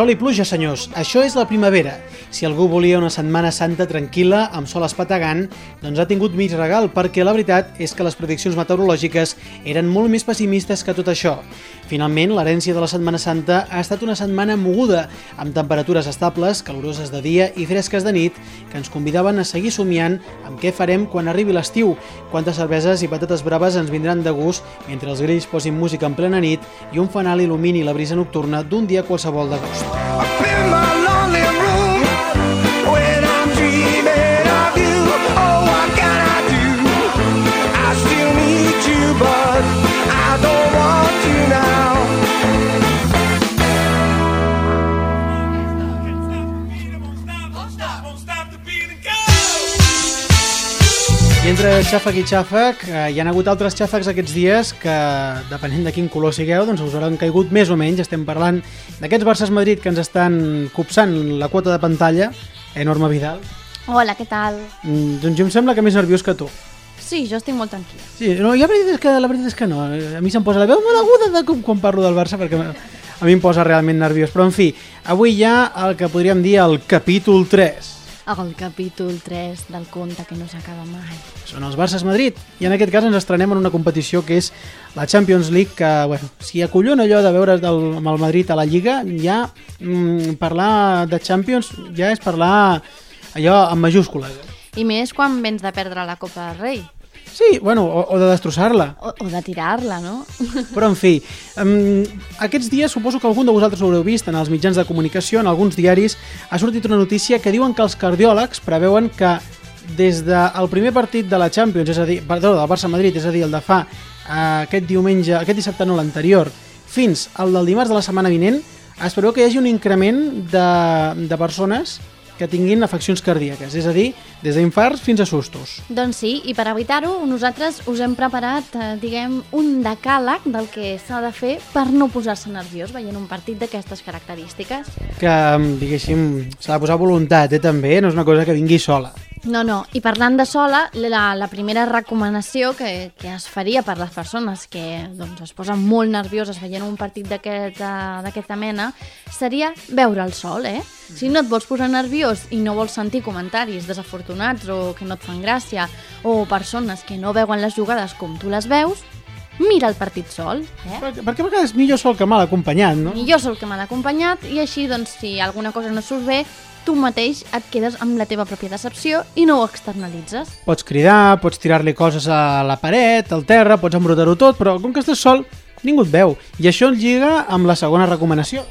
Sol i pluja, senyors, això és la primavera. Si algú volia una setmana santa tranquil·la, amb sol espatagant, doncs ha tingut mig regal, perquè la veritat és que les prediccions meteorològiques eren molt més pessimistes que tot això. Finalment, l'herència de la Setmana Santa ha estat una setmana moguda, amb temperatures estables, caloroses de dia i fresques de nit, que ens convidaven a seguir somiant amb què farem quan arribi l'estiu, quantes cerveses i patates braves ens vindran de gust mentre els grills posin música en plena nit i un fanal il·lumini la brisa nocturna d'un dia qualsevol d'agost. I've been entre xàfec i xàfec, eh, hi ha hagut altres xàfecs aquests dies que, depenent de quin color sigueu, doncs us hauran caigut més o menys. Estem parlant d'aquests Barça-Madrid que ens estan copsant la quota de pantalla, enorme Vidal. Hola, què tal? Mm, Doncs jo em sembla que més nerviós que tu. Sí, jo estic molt tranquil·la. Sí, no, ja la veritat és que, la veritat és que no. A mi se'm posa la veu molt aguda de com, quan parlo del Barça perquè a mi em posa realment nerviós. Però, en fi, avui hi ha el que podríem dir el capítol 3. El capítol 3 del conte que no s'acaba mai. Són els Barças Madrid. I en aquest cas ens estrenem en una competició que és la Champions League, que, bueno, si acollona allò de veure del, amb el Madrid a la Lliga, ja mm, parlar de Champions ja és parlar allò en majúscules. I més quan vens de perdre la Copa del Rei. Sí, bueno, o, o de destrossar-la. O, o de tirar-la, no? Però, en fi, um, aquests dies suposo que algun de vosaltres ho haureu vist en els mitjans de comunicació, en alguns diaris, ha sortit una notícia que diuen que els cardiòlegs preveuen que des del primer partit de la Champions, és a dir, perdó, del Barça-Madrid, és a dir, el de fa uh, aquest diumenge, aquest dissabte no, l'anterior, fins al del dimarts de la setmana vinent, es preveu que hi hagi un increment de, de persones que tinguin afeccions cardíaques, és a dir, des d'infarts fins a sustos. Doncs sí, i per evitar-ho, nosaltres us hem preparat, eh, diguem, un decàleg del que s'ha de fer per no posar-se nerviós veient un partit d'aquestes característiques. Que, mm, diguéssim, s'ha de posar voluntat, eh, també, no és una cosa que vingui sola. No, no, i parlant de sola, la, la primera recomanació que, que es faria per les persones que doncs, es posen molt nervioses veient un partit d'aquesta d'aquesta mena seria veure el sol, eh? Si no et vols posar nerviós i no vols sentir comentaris desafortunats o que no et fan gràcia o persones que no veuen les jugades com tu les veus, mira el partit sol, eh? Perquè, perquè a vegades millor sol que mal acompanyat, no? Sóc el que m'ha acompanyat i així, doncs, si alguna cosa no surt bé, tu mateix et quedes amb la teva pròpia decepció i no ho externalitzes. Pots cridar, pots tirar-li coses a la paret, al terra, pots embrutar-ho tot, però com que estàs sol, ningú et veu. I això ens lliga amb la segona recomanació.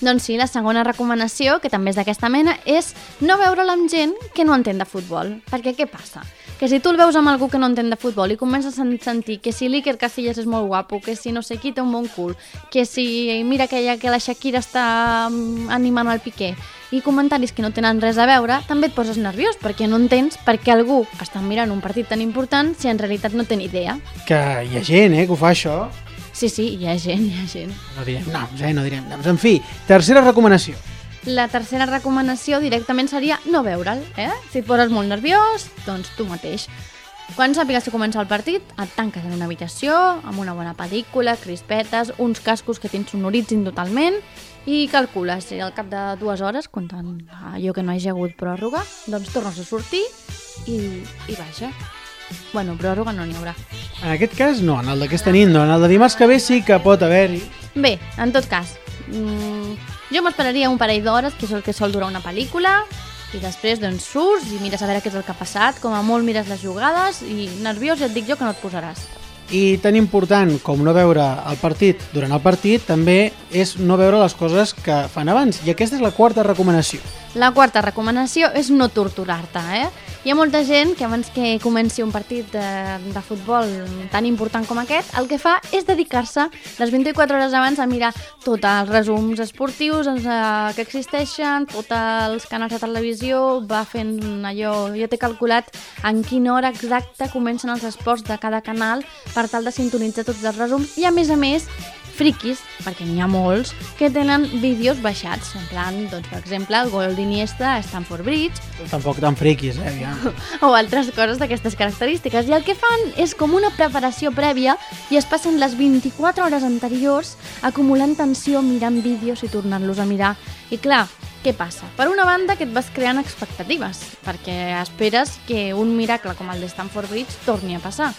Doncs sí, la segona recomanació, que també és d'aquesta mena, és no veure'l amb gent que no entén de futbol. Perquè què passa? Que si tu el veus amb algú que no entén de futbol i comences a sen- sentir que si l'Iker Casillas és molt guapo, que si no sé qui té un bon cul, que si mira que, ja, que la Shakira està mm, animant el Piqué, i comentaris que no tenen res a veure, també et poses nerviós perquè no entens per què algú està mirant un partit tan important si en realitat no té ni idea. Que hi ha gent, eh, que ho fa això. Sí, sí, hi ha gent, hi ha gent. No direm noms, eh, no direm noms. En fi, tercera recomanació. La tercera recomanació directament seria no veure'l, eh? Si et poses molt nerviós, doncs tu mateix. Quan sàpigues que comença el partit, et tanques en una habitació, amb una bona pel·lícula, crispetes, uns cascos que t'insonoritzin totalment i calcules, i al cap de dues hores, comptant allò que no hagi hagut pròrroga, doncs tornes a sortir i, i vaja. Bueno, pròrroga no n'hi haurà. En aquest cas, no, en el d'aquesta nit no. En el de dimarts que ve sí que pot haver-hi. Bé, en tot cas, mm, jo m'esperaria un parell d'hores, que és el que sol durar una pel·lícula, i després doncs surts i mires a veure què és el que ha passat, com a molt mires les jugades i nerviós ja et dic jo que no et posaràs. I tan important com no veure el partit durant el partit, també és no veure les coses que fan abans. I aquesta és la quarta recomanació. La quarta recomanació és no torturar-te, eh? Hi ha molta gent que abans que comenci un partit de, de futbol tan important com aquest, el que fa és dedicar-se les 24 hores abans a mirar tots els resums esportius eh, que existeixen, tots els canals de televisió, va fent allò... Jo t'he calculat en quina hora exacta comencen els esports de cada canal per tal de sintonitzar tots els resums i, a més a més, friquis, perquè n'hi ha molts, que tenen vídeos baixats, en plan, doncs, per exemple, el gol d'Iniesta a Stamford Bridge, Tampoc tan friquis, eh? Ja. o altres coses d'aquestes característiques. I el que fan és com una preparació prèvia i es passen les 24 hores anteriors acumulant tensió, mirant vídeos i tornant-los a mirar. I clar, què passa? Per una banda, que et vas creant expectatives, perquè esperes que un miracle com el de Stanford Bridge torni a passar.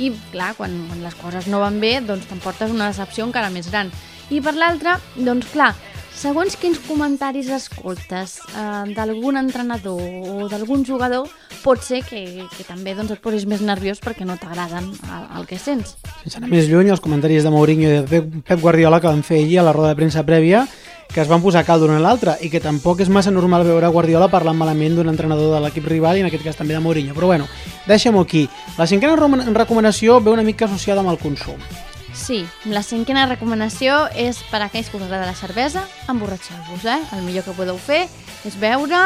I, clar, quan, quan les coses no van bé, doncs t'emportes una decepció encara més gran. I per l'altra, doncs clar, segons quins comentaris escoltes eh, d'algun entrenador o d'algun jugador, pot ser que, que també doncs, et posis més nerviós perquè no t'agraden el, el que sents. Sense anar més lluny, els comentaris de Mourinho i de Pep Guardiola que van fer ahir a la roda de premsa prèvia que es van posar cal d'un a l'altre i que tampoc és massa normal veure Guardiola parlant malament d'un entrenador de l'equip rival i en aquest cas també de Mourinho. Però bueno, deixem-ho aquí. La cinquena recomanació ve una mica associada amb el consum. Sí, la cinquena recomanació és per a aquells que us agrada la cervesa, emborratxeu-vos, eh? El millor que podeu fer és beure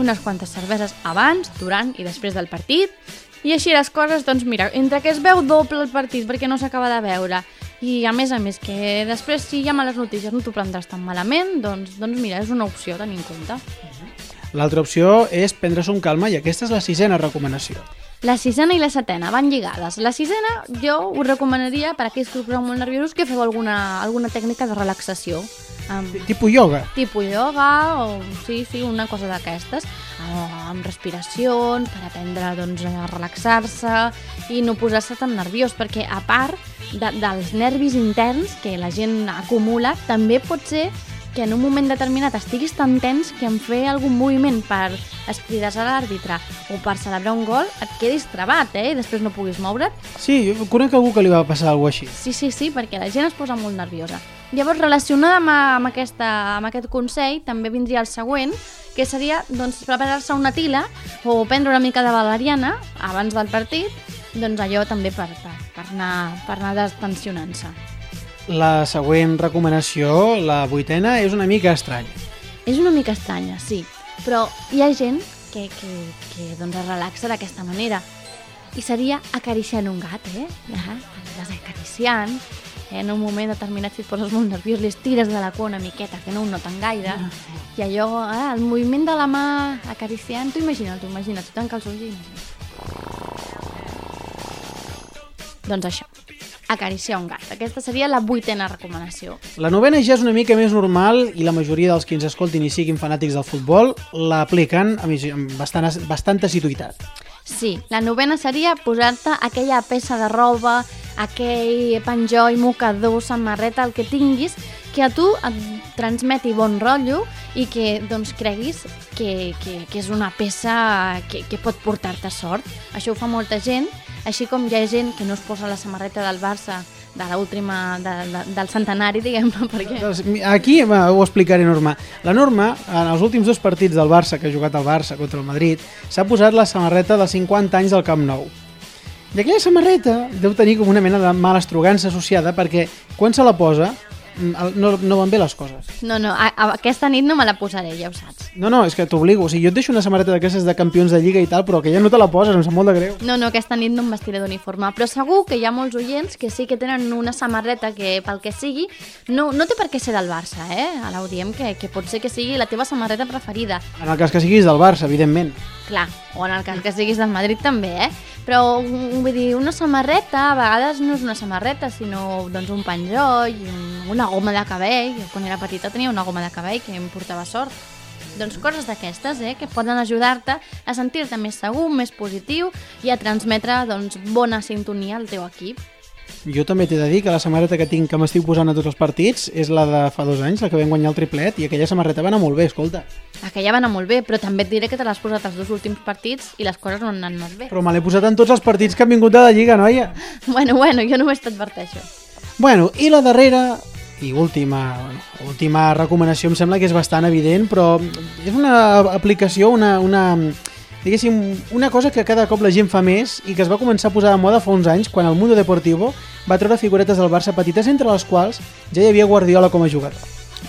unes quantes cerveses abans, durant i després del partit, i així les coses, doncs mira, entre que es veu doble el partit perquè no s'acaba de veure, i a més a més que després si hi ha males notícies no t'ho prendràs tan malament, doncs, doncs mira, és una opció a tenir en compte. L'altra opció és prendre-s'ho amb calma i aquesta és la sisena recomanació. La sisena i la setena van lligades. La sisena jo us recomanaria per a aquells que us poseu molt nerviosos que feu alguna, alguna tècnica de relaxació. Amb, Tipus yoga. tipus yoga o sí, sí, una cosa d'aquestes amb respiracions per aprendre doncs, a relaxar-se i no posar-se tan nerviós perquè a part de, dels nervis interns que la gent acumula també pot ser que en un moment determinat estiguis tan tens que en fer algun moviment per escrides a l'àrbitre o per celebrar un gol et quedis trabat, eh? I després no puguis moure't. Sí, jo conec algú que li va passar alguna així. Sí, sí, sí, perquè la gent es posa molt nerviosa. Llavors, relacionada amb, amb, aquesta, amb aquest consell, també vindria el següent, que seria doncs, preparar-se una tila o prendre una mica de valeriana abans del partit, doncs allò també per, per, per anar, per anar destensionant-se. La següent recomanació, la vuitena, és una mica estranya. És una mica estranya, sí, però hi ha gent que, que, que doncs, es relaxa d'aquesta manera. I seria acariciant un gat, eh? Ja, l'has acariciant, eh? en un moment determinat si et poses molt nerviós, li estires de la cua una miqueta, que no ho noten gaire, i allò, eh, el moviment de la mà acariciant, t'ho imagina't, t'ho imagina't, tu tanca els ulls i Doncs això, acariciar un gat. Aquesta seria la vuitena recomanació. La novena ja és una mica més normal i la majoria dels que ens escoltin i siguin fanàtics del futbol l'apliquen amb bastant, bastanta assiduïtat. Sí, la novena seria posar-te aquella peça de roba, aquell penjoll, mocador, samarreta, el que tinguis, que a tu et transmeti bon rotllo i que doncs, creguis que, que, que és una peça que, que pot portar-te sort. Això ho fa molta gent, així com hi ha gent que no es posa la samarreta del Barça de l'última, de, de, del centenari, diguem-ne, perquè... Doncs, Aquí va, ho explicaré Norma. La Norma, en els últims dos partits del Barça que ha jugat el Barça contra el Madrid, s'ha posat la samarreta dels 50 anys del Camp Nou. I aquella samarreta deu tenir com una mena de mala estrogança associada perquè quan se la posa no, no van bé les coses. No, no, a, a, aquesta nit no me la posaré, ja ho saps. No, no, és que t'obligo. O sigui, jo et deixo una samarreta d'aquestes de campions de Lliga i tal, però que ja no te la poses, em sap molt de greu. No, no, aquesta nit no em vestiré d'uniforme, però segur que hi ha molts oients que sí que tenen una samarreta que, pel que sigui, no, no té per què ser del Barça, eh? Ara ho diem que, que pot ser que sigui la teva samarreta preferida. En el cas que siguis del Barça, evidentment. Clar, o en el cas que siguis del Madrid també, eh? Però, vull dir, una samarreta a vegades no és una samarreta, sinó doncs, un penjoll, un- una goma de cabell. Jo quan era petita tenia una goma de cabell que em portava sort. Doncs coses d'aquestes, eh, que poden ajudar-te a sentir-te més segur, més positiu i a transmetre doncs, bona sintonia al teu equip. Jo també t'he de dir que la samarreta que tinc que m'estic posant a tots els partits és la de fa dos anys, la que vam guanyar el triplet, i aquella samarreta va anar molt bé, escolta. Aquella va anar molt bé, però també et diré que te l'has posat els dos últims partits i les coses no han anat molt bé. Però me l'he posat en tots els partits que han vingut de la Lliga, noia. Bueno, bueno, jo només t'adverteixo. Bueno, i la darrera i última, bueno, última recomanació em sembla que és bastant evident, però és una aplicació, una, una, diguéssim, una cosa que cada cop la gent fa més i que es va començar a posar de moda fa uns anys quan el Mundo Deportivo va treure figuretes del Barça petites entre les quals ja hi havia Guardiola com a jugador.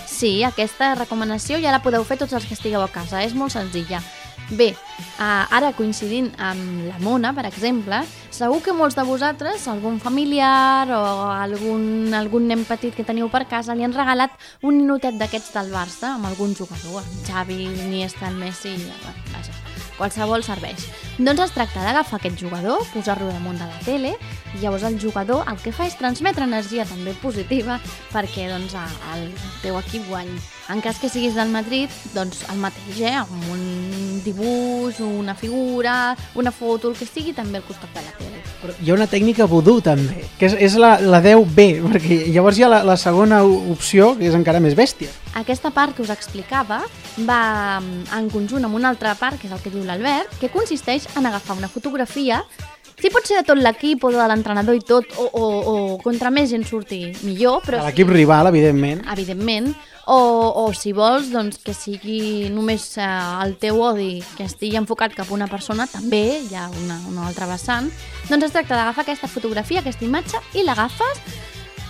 Sí, aquesta recomanació ja la podeu fer tots els que estigueu a casa, és molt senzilla. Bé, eh, ara coincidint amb la Mona, per exemple, segur que molts de vosaltres, algun familiar o algun, algun nen petit que teniu per casa, li han regalat un ninotet d'aquests del Barça amb algun jugador, en Xavi, Iniesta, el Messi, bueno, vaja, qualsevol serveix. Doncs es tracta d'agafar aquest jugador, posar-lo damunt de la tele, i llavors el jugador el que fa és transmetre energia també positiva perquè doncs, el teu equip guanyi. En cas que siguis del Madrid, doncs el mateix, eh? amb un dibuix, una figura, una foto, el que sigui, també al costat de la tele. Però hi ha una tècnica vudú també, que és, és la, la 10B, perquè llavors hi ha la, la segona opció, que és encara més bèstia. Aquesta part que us explicava va mm, en conjunt amb una altra part, que és el que diu l'Albert, que consisteix en agafar una fotografia Sí, pot ser de tot l'equip o de l'entrenador i tot, o, o, o contra més gent surti millor, però De l'equip rival, evidentment. evidentment, o, o si vols doncs, que sigui només eh, el teu odi que estigui enfocat cap a una persona, també hi ha una, una altra vessant, doncs es tracta d'agafar aquesta fotografia, aquesta imatge, i l'agafes,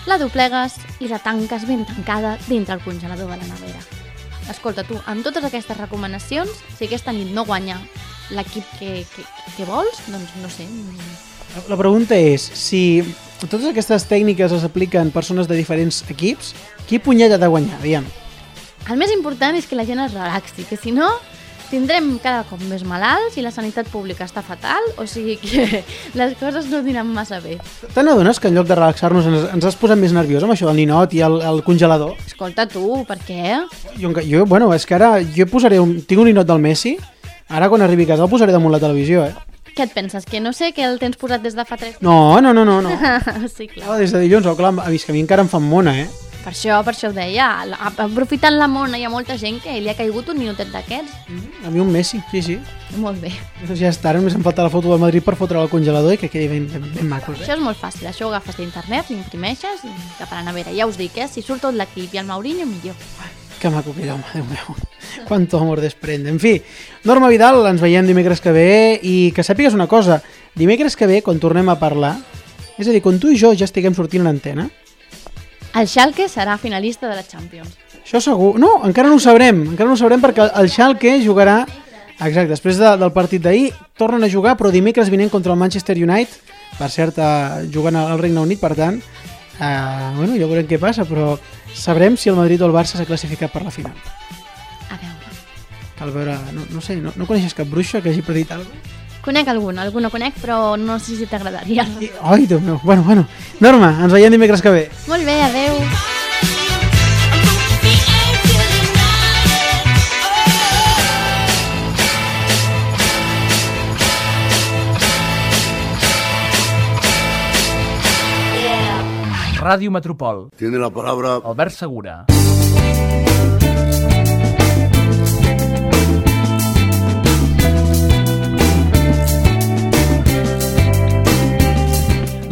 la doblegues i la tanques ben tancada dintre el congelador de la nevera. Escolta, tu, amb totes aquestes recomanacions, si aquesta nit no guanya l'equip que, que, que vols, doncs no sé, La pregunta és, si totes aquestes tècniques es apliquen persones de diferents equips, qui punyet ha de guanyar, diguem? El més important és que la gent es relaxi, que si no tindrem cada cop més malalts i la sanitat pública està fatal, o sigui que les coses no aniran massa bé. Te n'adones que en lloc de relaxar-nos ens, ens has posat més nerviós amb això del ninot i el, el congelador? Escolta tu, per què? Jo, jo, bueno, és que ara jo posaré un, tinc un ninot del Messi, ara quan arribi a casa el posaré damunt la televisió, eh? Què et penses? Que no sé que el tens posat des de fa tres... No, no, no, no, no. sí, clar. Ah, des de dilluns, oh, clar, a és que a mi encara em fan mona, eh? Per això, per això ho deia. Aprofitant la mona, hi ha molta gent que li ha caigut un minutet d'aquests. A mi un Messi, sí, sí. Molt bé. Doncs ja està, només em falta la foto del Madrid per fotre al congelador i que quedi ben, ben, ben macos, eh? Això és molt fàcil. Això ho agafes d'internet, l'imprimeixes i cap a la nevera. Ja us dic, eh? Si surt tot l'equip i el Mourinho, millor. Que maco que home, Déu meu. Quanto amor desprende. En fi, Norma Vidal, ens veiem dimecres que ve i que sàpigues una cosa, dimecres que ve, quan tornem a parlar, és a dir, quan tu i jo ja estiguem sortint l'antena, El Schalke serà finalista de la Champions. això segur... No, encara no ho sabrem, encara no ho sabrem perquè el Schalke jugarà, exacte, després de, del partit d'ahir, tornen a jugar, però dimecres vinent contra el Manchester United, per cert, eh, jugant al Regne Unit, per tant, eh, bueno, ja veurem què passa, però sabrem si el Madrid o el Barça s'ha classificat per la final. A veure. Cal veure, no, no sé, no, no coneixes cap bruixa que hagi predit alguna cosa? Conec algun, algun no conec, però no sé si t'agradaria. I- Ai, Déu meu, bueno, bueno. Norma, ens veiem dimecres que ve. Molt bé, adeu. Ràdio Metropol. Tiene la palabra Albert Segura.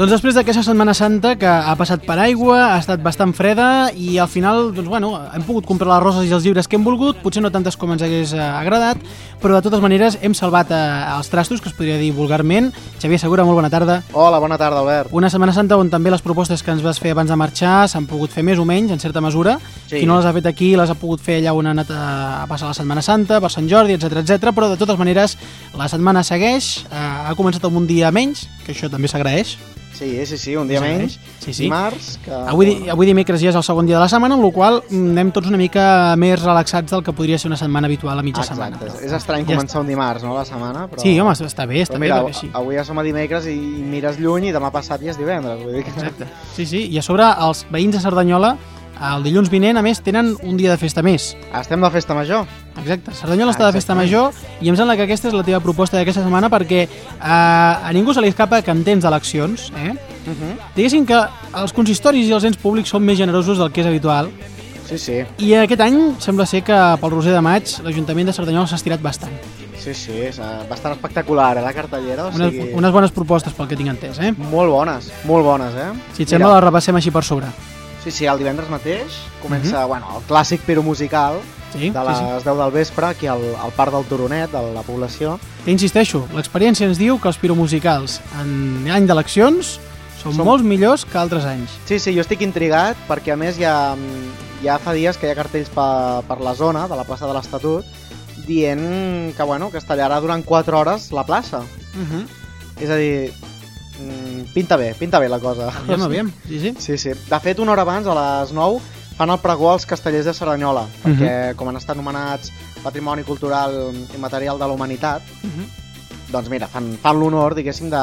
Doncs després d'aquesta Setmana Santa que ha passat per aigua, ha estat bastant freda i al final, doncs bueno, hem pogut comprar les roses i els llibres que hem volgut, potser no tantes com ens hagués eh, agradat, però de totes maneres hem salvat eh, els trastos, que es podria dir vulgarment. Xavier Segura, molt bona tarda. Hola, bona tarda, Albert. Una Setmana Santa on també les propostes que ens vas fer abans de marxar s'han pogut fer més o menys, en certa mesura. Sí. Qui no les ha fet aquí les ha pogut fer allà on ha anat a, a passar la Setmana Santa, per Sant Jordi, etc etc. però de totes maneres la setmana segueix, eh, ha començat amb un dia menys, que això també s'agraeix. Sí, sí, sí, un dia Sí, menys. sí, sí. Dimarts, que... Avui, di- avui dimecres ja és el segon dia de la setmana, amb la qual cosa anem tots una mica més relaxats del que podria ser una setmana habitual a mitja setmana. Exacte, és, estrany Ja començar un dimarts, no?, la setmana, però... Sí, home, està bé, està però bé, mira, perquè així. avui ja som a dimecres i mires lluny i demà passat ja és divendres, vull dir que... Exacte. Sí, sí, i a sobre els veïns de Cerdanyola el dilluns vinent, a més, tenen un dia de festa més. Estem de festa major. Exacte, Cerdanyola està de festa major i em sembla que aquesta és la teva proposta d'aquesta setmana perquè eh, a ningú se li escapa que en temps d'eleccions, eh? Uh -huh. diguéssim que els consistoris i els ens públics són més generosos del que és habitual Sí, sí, i aquest any sembla ser que pel Roser de Maig l'Ajuntament de Cerdanyola s'ha estirat bastant. sí, sí, és eh, bastant espectacular, eh, la cartellera, o Unes, sigui... unes bones propostes pel que tinc entès, eh? Molt bones, molt bones, eh? Si et sembla, les repassem així per sobre. Sí, sí, el divendres mateix comença, bueno, el clàssic pero musical Sí, de sí, les sí. 10 del vespre aquí al, al Parc del Turonet, de la població. Que insisteixo, l'experiència ens diu que els piromusicals en any d'eleccions són Som- molts millors que altres anys. Sí, sí, jo estic intrigat perquè a més ja, ja fa dies que hi ha cartells per, per la zona de la plaça de l'Estatut dient que, bueno, que es tallarà durant 4 hores la plaça. Uh -huh. És a dir, mm, pinta bé, pinta bé la cosa. Aviam, aviam. Sí, sí. Sí, sí. De fet, una hora abans, a les 9, fan el pregó als castellers de Cerdanyola, perquè com han estat nomenats Patrimoni Cultural i Material de la Humanitat, doncs mira, fan, fan l'honor, diguéssim, de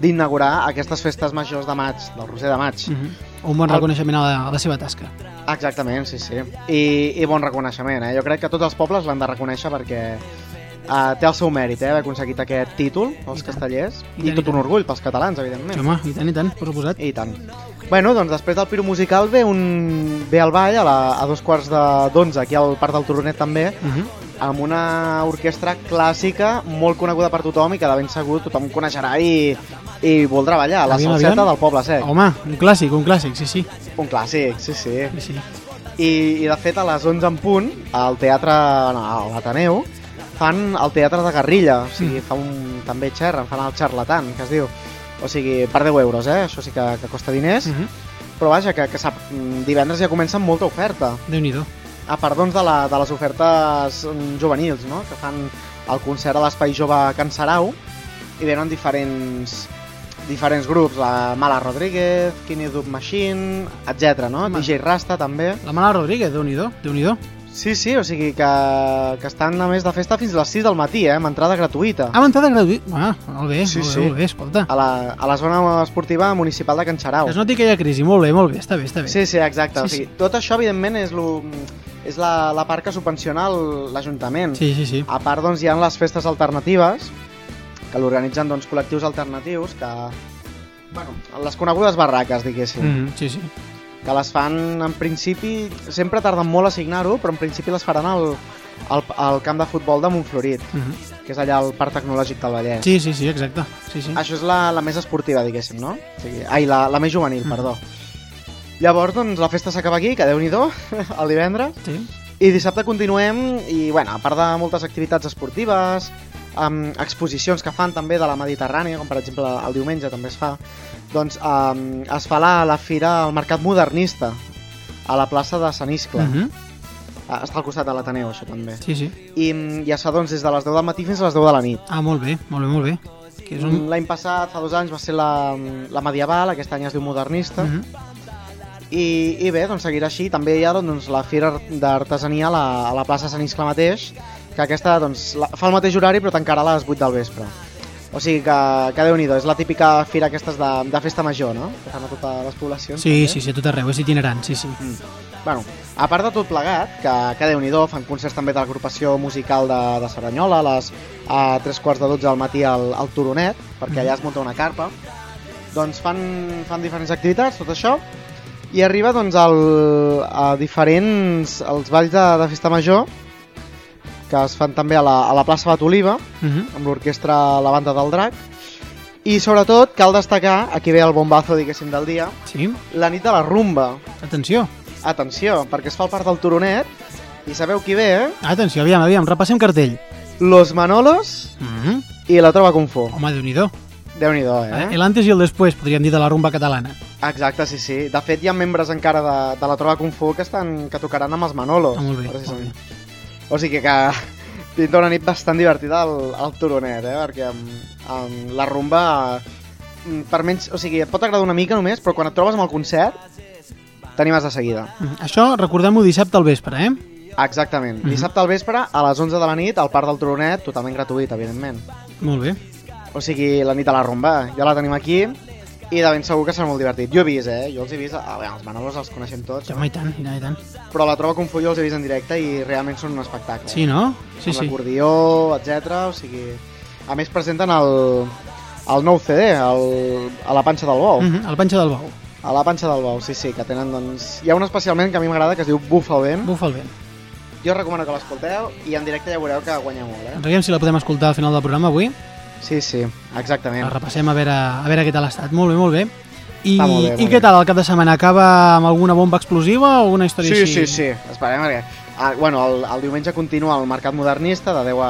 d'inaugurar aquestes festes majors de maig, del Roser de maig. Mm -hmm. Un bon El- reconeixement a la, a la seva tasca. Exactament, sí, sí. I, i bon reconeixement, eh? Jo crec que tots els pobles l'han de reconèixer perquè uh, té el seu mèrit, eh? Haver aconseguit aquest títol, els I castellers, I i, tot un orgull pels catalans, evidentment. Home, i tant, i tant, per suposat. I tant. Bueno, doncs després del Piro Musical ve, un... ve el ball a, la... a dos quarts de d'onze, aquí al Parc del Turonet també, Uh -huh. amb una orquestra clàssica molt coneguda per tothom i que de ben segur tothom coneixerà i, i voldrà ballar, la Aviam, salseta aviam. del Poble Sec. Home, un clàssic, un clàssic, sí, sí. Un clàssic, sí, sí. sí, sí. I, i de fet a les 11 en punt al teatre, no, a l'Ateneu fan el teatre de guerrilla o sigui, Mm. fa un, també xerren, fan el xarlatan que es diu o sigui, per 10 euros, eh? això sí que, que costa diners Uh -huh. però vaja, que, que sap, mm, divendres ja comença amb molta oferta Déu-n'hi-do. a part doncs, de, la, de les ofertes mm, juvenils no? que fan el concert a l'Espai Jove Can Sarau i venen diferents diferents grups, la Mala Rodríguez, Kini Dub Machine, etc. no? Home. DJ Rasta també La Mala Rodríguez, Déu-n'hi-do, déu nhi Sí, sí, o sigui que, que estan a més de festa fins a les 6 del matí, eh, amb entrada gratuïta. Ah, amb entrada gratuïta. Ah, molt bé, Sí, molt bé, sí. molt bé, escolta. A la, a la zona esportiva municipal de Can Xarau. Que es noti ha crisi, molt bé, molt bé, està bé, està bé. Sí, sí, exacte. Sí, o sigui, tot això, evidentment, és, lo, és la, la part que subvenciona l'Ajuntament. sí, sí. sí. A part, doncs, hi ha les festes alternatives, que l'organitzen doncs, col·lectius alternatius, que... Bueno, les conegudes barraques, diguéssim. Mm -hmm, sí, sí. Que les fan en principi, sempre tarden molt a signar-ho, però en principi les faran al, al, al camp de futbol de Montflorit, Mm -hmm. que és allà al Parc Tecnològic del Vallès. Sí, sí, sí, exacte. Sí, sí. Això és la, la més esportiva, diguéssim, no? O sigui, ai, la, la més juvenil, Mm. perdó. Llavors, doncs, la festa s'acaba aquí, que déu-n'hi-do, el divendres, sí. i dissabte continuem, i, bueno, a part de moltes activitats esportives, amb exposicions que fan també de la Mediterrània, com per exemple el diumenge també es fa, doncs um, es fa la, la fira al Mercat Modernista, a la plaça de Sant Iscle. Mm -hmm. Està al costat de l'Ateneu, això també. sí, sí. I mm, ja es fa doncs, des de les 10 del matí fins a les 10 de la nit. Ah, molt bé, molt bé, molt bé. Que és un... L'any passat, fa dos anys, va ser la, la medieval, aquest any es diu modernista, Mm -hmm. i, i bé, doncs seguirà així. També hi ha doncs, la Fira d'Artesania a, la, a la plaça Sant Iscle mateix, que aquesta doncs, la, fa el mateix horari però tancarà a les 8 del vespre. O sigui que, que déu nhi és la típica fira aquestes de, de festa major, no? Que fan a totes les poblacions. Sí, també. sí, sí, a tot arreu, és itinerant, sí, sí. Mm. Bueno, a part de tot plegat, que, que déu nhi fan concerts també de l'agrupació musical de, de Cerdanyola, a les a tres quarts de 12 del matí al, al Turonet, perquè allà es munta una carpa. Doncs fan, fan diferents activitats, tot això, i arriba doncs el, a diferents els balls de, de festa major que es fan també a la, a la plaça Bat Oliva Mm -hmm. amb l'orquestra La Banda del Drac i sobretot cal destacar, aquí ve el bombazo diguéssim del dia, Sí, la nit de la rumba atenció. atenció, perquè es fa el part del Turonet i sabeu qui ve, eh? Atenció, aviam, aviam, repassem cartell. Los Manolos Mm -hmm. i la Trova Kung Fu Home, Déu-n'hi-do. Déu-n'hi-do, Eh? eh? El antes i el després, podríem dir, de la rumba catalana. Exacte, sí, sí. De fet, hi ha membres encara de, de la Trova Kung Fu que, estan, que tocaran amb els Manolos. Ah, molt bé, precisament. molt O sigui que pinta una nit bastant divertida al, al Turonet, eh? Perquè amb, amb la rumba... mm, Per menys, o sigui, et pot agradar una mica només, però quan et trobes amb el concert, t'animes de seguida. Mm, Això, recordem-ho dissabte al vespre, eh? Exactament. Mhm. Dissabte al vespre, a les 11 de la nit, al Parc del Turonet, totalment gratuït, evidentment. Molt bé. O sigui, la nit de la rumba, ja la tenim aquí, i de ben segur que serà molt divertit. Jo he vist, eh? Jo els he vist, a veure, els Manolos els coneixem tots, home, i tant, i tant, i tant. però la Kung Fu jo els he vist en directe i realment són un espectacle. Sí, no? Sí, amb sí. l'acordió, etc. O sigui... A més presenten el, el nou CD, el, a la panxa del bou. Mm -hmm. El panxa del bou. A la panxa del bou, sí, sí, que tenen, doncs... Hi ha un especialment que a mi m'agrada, que es diu Bufa el vent. Bufa el vent. Jo recomano que l'escolteu i en directe ja veureu que guanya molt, eh? Ens si la podem escoltar al final del programa avui. Sí, sí, exactament. La repassem a veure, a veure què tal ha estat. Molt bé, molt bé. I, molt bé, molt I què tal el cap de setmana? Acaba amb alguna bomba explosiva o alguna història Sí, així? sí, sí, esperem perquè... Ah, bueno, el, el diumenge continua el Mercat Modernista de 10 a,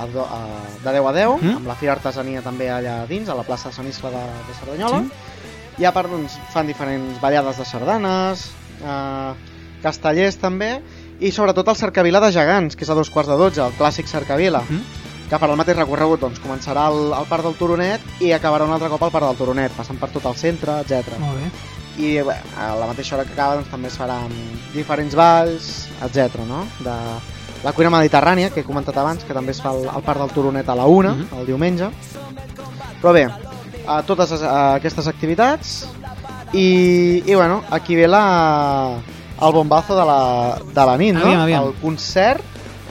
a, a, de 10 a 10, Mm. amb la Fira Artesania també allà dins, a la plaça de Sant Iscle de, de Cerdanyola. Sí. I a part doncs, fan diferents ballades de sardanes, eh, castellers també, i sobretot el Cercavila de Gegants, que és a dos quarts de 12, el clàssic Cercavila, Mm. Que farà el mateix recorregut, doncs començarà al, al Parc del Turonet i acabarà un altre cop al Parc del Turonet, passant per tot el centre, etc. Molt bé. i bé, a la mateixa hora que acaba doncs, també es faran diferents balls, etc. No? De la cuina mediterrània, que he comentat abans, que també es fa al, al Parc del Turonet a la 1, Mhm. el diumenge. Però bé, a totes a aquestes activitats i, i bueno, aquí ve la, el bombazo de la, de la nit, no? Aviam, aviam. El concert,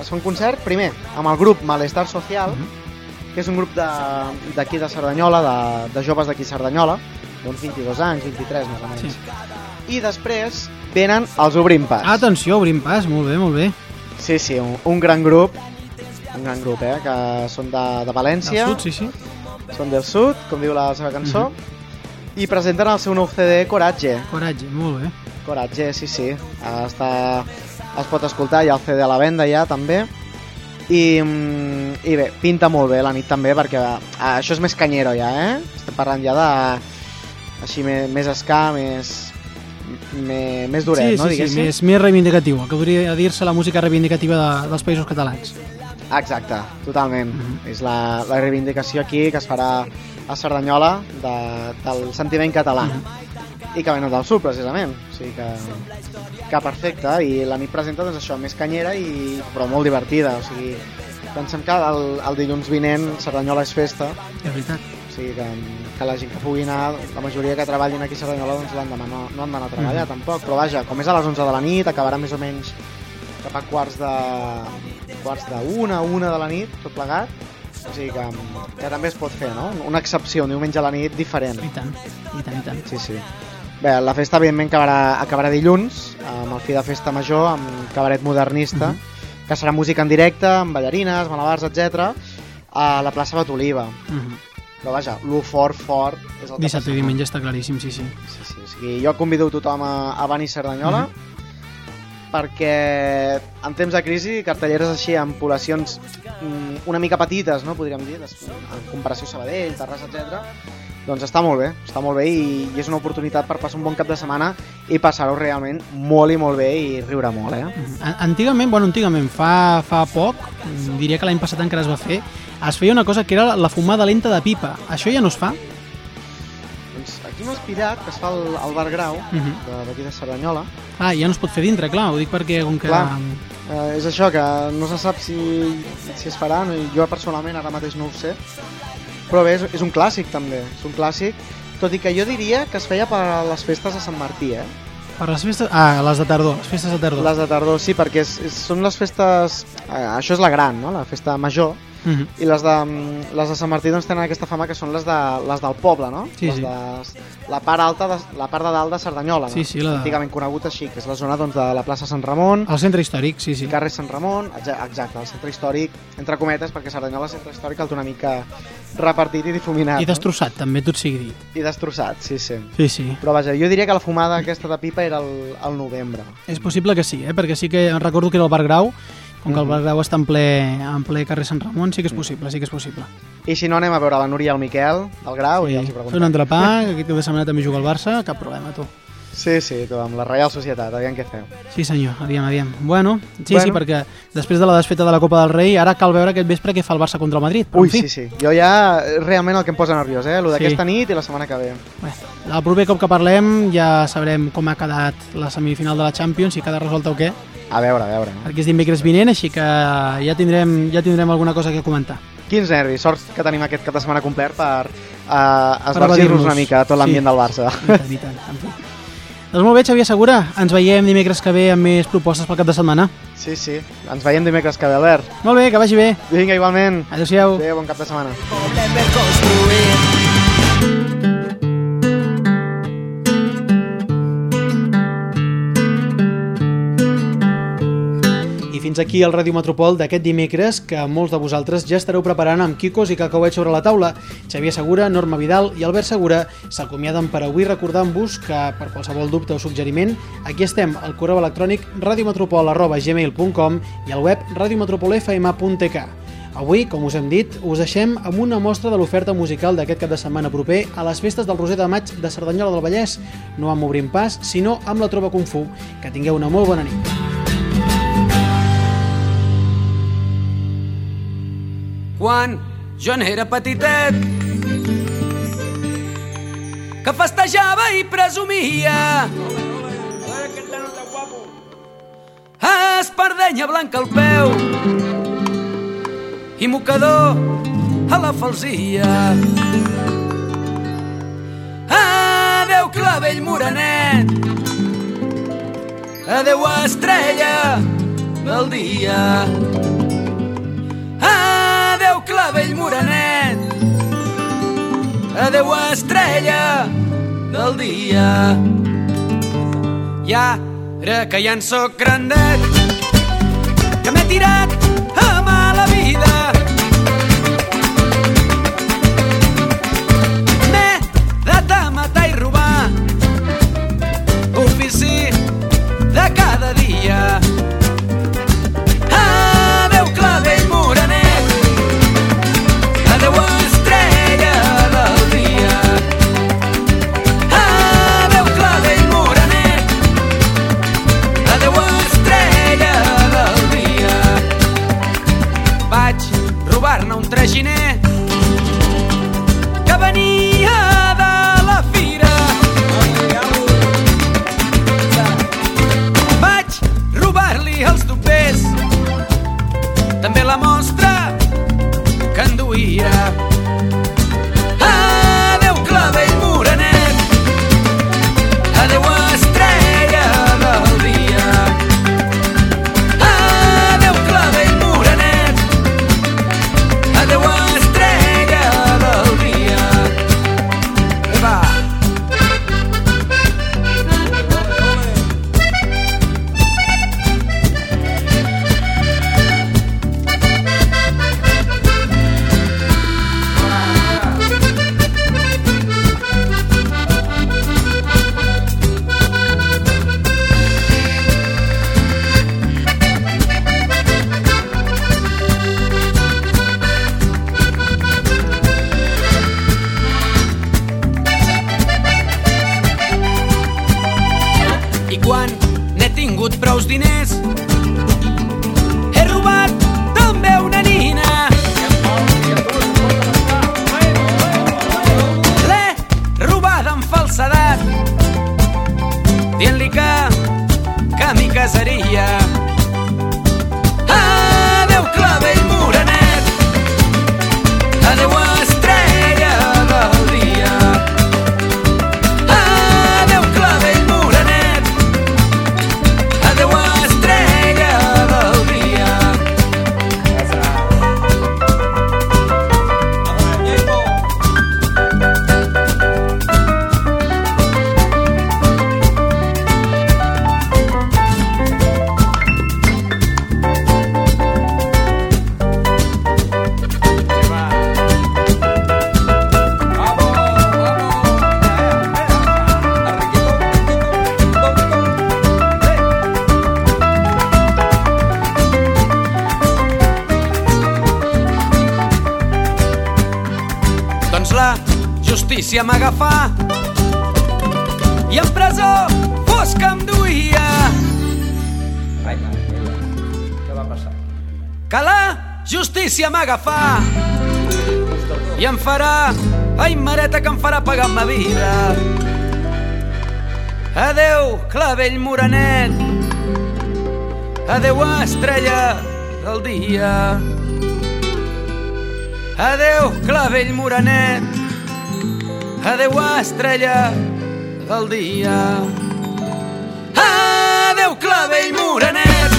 es fa un concert primer amb el grup Malestar Social, Mhm. que és un grup d'aquí de, de Cerdanyola, de, de joves d'aquí Cerdanyola, d'uns 22 anys, 23 més o menys. Sí. I després venen els Obrim Pas. Atenció, obrim pas, molt bé, molt bé. Sí, sí, un, un gran grup, un gran grup, eh, que són de, de València, Del sud, sí, sí. són del sud, com diu la seva cançó, i presenten el seu nou CD Coratge. Coratge, molt bé. Coratge, sí, sí. Està, es pot escoltar, hi ha el CD a la venda ja, també. I, mm, I bé, pinta molt bé la nit també, perquè ah, això és més canyero ja, eh? Estem parlant ja de... així més, més escà, més... Més, més duret, sí, no? sí, sí, Diguéssim. més, més reivindicatiu, el que podria dir-se la música reivindicativa de, dels països catalans. Exacte, totalment. Mhm. És la, la reivindicació aquí que es farà a Cerdanyola de, del sentiment català. Mhm. I que venen del sud, precisament. O sigui que, que perfecte. I la nit presenta doncs, això, més canyera, i, però molt divertida. O sigui, pensem que el, el dilluns vinent Cerdanyola és festa, És veritat. o sigui que, que la gent que pugui anar, la majoria que treballin aquí a Cerdanyola doncs l'endemà no, no han d'anar a treballar Mhm. tampoc, però vaja, com és a les 11 de la nit, acabarà més o menys cap a quarts de quarts de una, una de la nit, tot plegat, o sigui que, que també es pot fer, no? Una excepció, un diumenge a la nit diferent. I tant, i tant, i tant. Sí, sí. Bé, la festa evidentment acabarà, acabarà dilluns, amb el fi de festa major, amb cabaret modernista, Mhm. que serà música en directe, amb ballarines, malabars, etc a la plaça Batoliva. Mhm. Però vaja, lo fort, fort és el que Dissabte i diumenge està claríssim, sí, sí. Sí, sí, o sigui, jo convido tothom a, a venir a Cerdanyola perquè en temps de crisi cartelleres així amb poblacions mm, una mica petites, no podríem dir, en comparació a Sabadell, Terrassa, etc. Doncs està molt bé, està molt bé i, i és una oportunitat per passar un bon cap de setmana i passar-ho realment molt i molt bé i riure molt, eh? Antigament, bueno, antigament, fa, fa poc, mm, diria que l'any passat encara es va fer, es feia una cosa que era la fumada lenta de pipa. Això ja no es fa? Doncs aquí m'ha inspirat que es fa al, al Bar Grau, Mhm. de- d'aquí de Cerdanyola. Ah, ja no es pot fer dintre, clar, ho dic perquè com que... Clar. Eh, és això, que no se sap si, si es farà, no? jo personalment ara mateix no ho sé, però bé, és, és un clàssic també, és un clàssic, tot i que jo diria que es feia per a les festes de Sant Martí, eh? Per les festes... Ah, les de tardor, les festes de tardor. Les de tardor, sí, perquè és, és, són les festes... Eh, això és la gran, no?, la festa major, Mhm. i les de, mm, les de Sant Martí doncs, tenen aquesta fama que són les, de, les del poble, no? Sí, les sí. De, la part alta, de, la part de dalt de Cerdanyola, no? Sí, sí, la- antigament conegut així, que és la zona doncs, de la plaça Sant Ramon, El centre històric, sí, sí. carrer Sant Ramon, exa- exacte, el centre històric, entre cometes, perquè Cerdanyola, el centre històric, el té una mica repartit i difuminat. I destrossat, també, tot sigui dit. No? I destrossat, sí, sí. Sí, sí. Però vaja, jo diria que la fumada aquesta de pipa era el, el novembre. És possible que sí, eh? perquè sí que recordo que era el Bar Grau, com que el Mhm. Bar Grau està en ple, en ple carrer Sant Ramon, sí que és possible, sí que és possible. I si no, anem a veure la Núria i el Miquel, del Grau, i els hi Fer un preguntem. entrepà, que aquest cap de setmana també juga al Barça, cap problema, tu. Sí, sí, tu, amb la Reial Societat, aviam què feu. Sí senyor, aviam, aviam. Bueno, sí, Bueno. sí, perquè després de la desfeta de la Copa del Rei, ara cal veure aquest vespre què fa el Barça contra el Madrid. Però, Ui, en fi, sí, sí. Jo ja, realment el que em posa nerviós, eh? Lo Sí. d'aquesta nit i la setmana que ve. Bé, el proper cop que parlem ja sabrem com ha quedat la semifinal de la Champions, si queda resolta o què, A veure, a veure. Perquè és dimecres vinent, així que ja tindrem, ja tindrem alguna cosa que comentar. Quins nervis, sort que tenim aquest cap de setmana complet per uh, esbargir-nos una mica tot l'ambient Sí. del Barça. I tant, i tant, en fi. Doncs molt bé, Xavier Segura, ens veiem dimecres que ve amb més propostes pel cap de setmana. Sí, sí. Ens veiem dimecres que ve, Albert. Molt bé, que vagi bé. Vinga, igualment. Adéu-siau. Adéu, bon cap de setmana. Construir. Fins aquí el Ràdio Metropol d'aquest dimecres que molts de vosaltres ja estareu preparant amb quicos i cacauets sobre la taula. Xavier Segura, Norma Vidal i Albert Segura s'acomiaden per avui recordant-vos que per qualsevol dubte o suggeriment aquí estem al correu electrònic radiometropol.gmail.com i al web radiometropolfm.tk. Avui, com us hem dit, us deixem amb una mostra de l'oferta musical d'aquest cap de setmana proper a les festes del Roser de Maig de Cerdanyola del Vallès, no amb Obrim Pas, sinó amb la Trova Kung Fu. Que tingueu una molt bona nit. Quan jo n'era petitet que festejava i presumia. Espardenya blanca al peu i mocador a la falsia. Adeu, clavell morenet, adeu, estrella del dia. Clavell morenet, adeu, estrella del dia. I ara que ja en sóc grandet, que m'he tirat justícia m'agafà i en presó fosca em duia. Ai, mare. Què va passar? Que la justícia m'agafà i em farà, ai mareta que em farà pagar ma vida. Adeu, clavell morenet, adeu, estrella del dia. Adeu, clavell morenet, adeu, estrella del dia. Adeu, clavell morenet,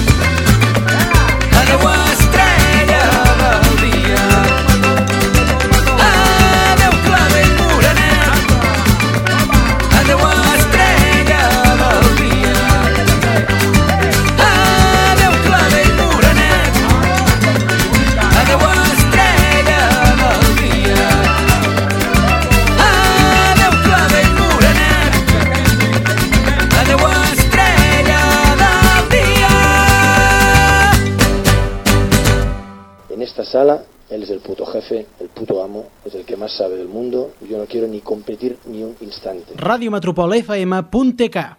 sala, él es el puto jefe, el puto amo, es el que más sabe del mundo. Yo no quiero ni competir ni un instante. radiometropolfm.tk